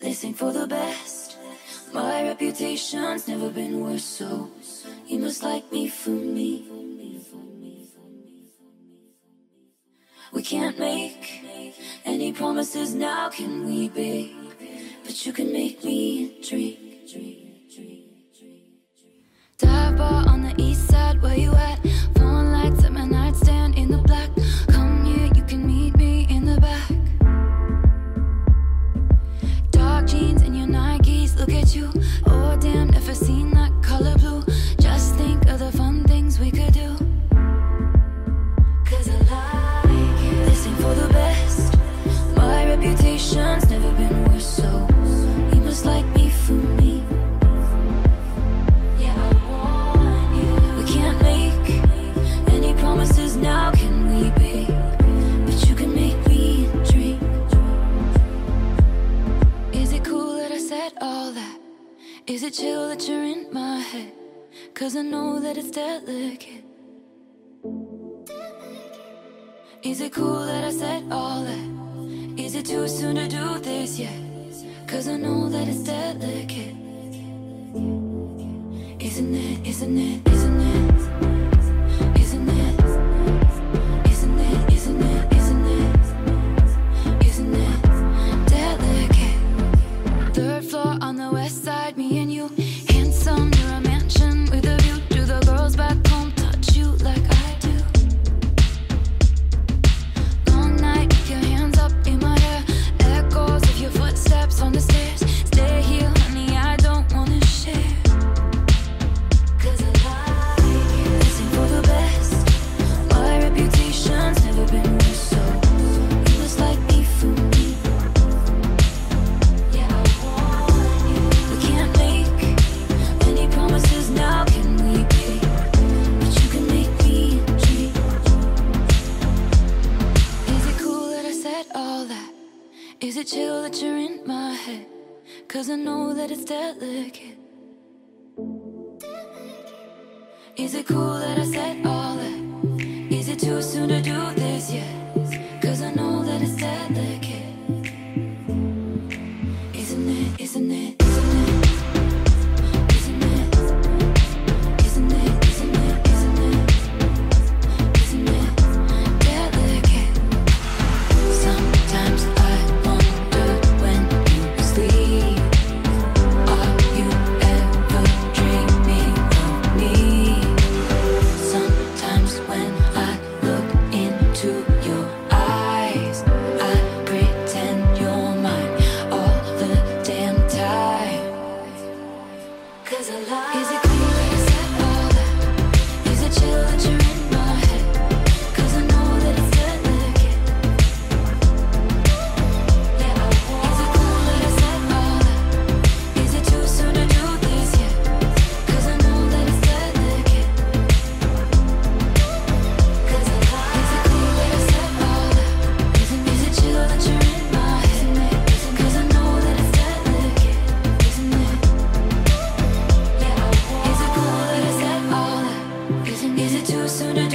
They sing for the best. My reputation's never been worse, so you must like me for me. We can't make any promises now, can we, babe? But you can make me drink, drink. Is it chill that you're in my head? Cause I know that it's delicate. Is it cool that I said all that? Is it too soon to do this yet? Cause I know that it's delicate. Isn't it, isn't it? Isn't me and you. it chill that you're in my head? Cause I know that it's delicate. Is it cool that I said all that? Is it too soon to do this yet? sooner